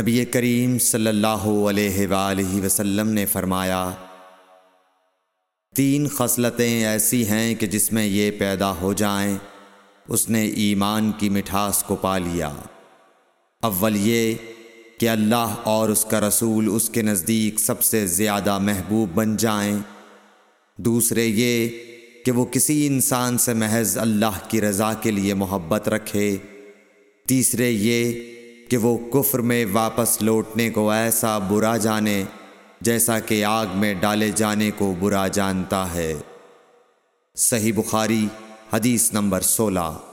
نبی کریم صلی اللہ علیہ وآلہ وسلم نے فرمایا، تین خصلتیں ایسی ہیں کہ جس میں یہ پیدا ہو جائیں۔ اس نے ایمان کی مٹھاس کو پا لیا۔ اول یہ کہ اللہ اور اس کا رسول اس کے نزدیک سب سے زیادہ محبوب بن جائیں۔ دوسرے یہ کہ وہ کسی انسان سے محض اللہ کی رضا کے لیے محبت رکھے۔ تیسرے یہ کہ وہ کفر میں واپس لوٹنے کو ایسا برا جانے جیسا کہ آگ میں ڈالے جانے کو برا جانتا ہے۔ صحیح بخاری، حدیث نمبر سولہ۔